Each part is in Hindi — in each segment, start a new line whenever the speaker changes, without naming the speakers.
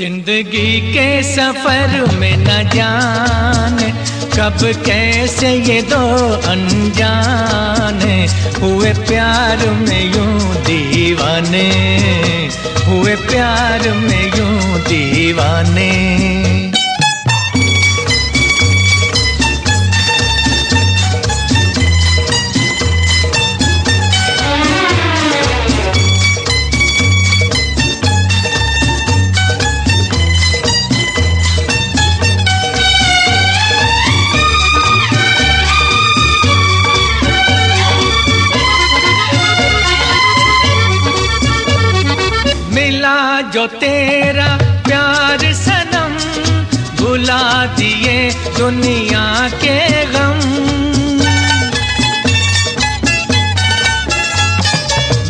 ज़िंदगी के सफ़र में न जान। कब कैसे ये दो अनजान। हुए प्यार में यूँ दीवाने। हुए प्यार में यूँ दीवाने। जो तेरा प्यार सनम, भुला दिए दुनिया के गम।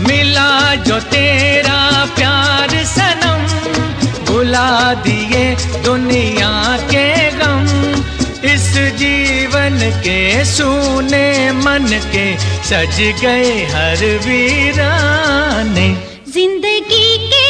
मिला जो तेरा प्यार सनम, भुला दिए दुनिया के गम। इस जीवन के सुने मन के सज गए हर वीराने।
ज़िंदगी के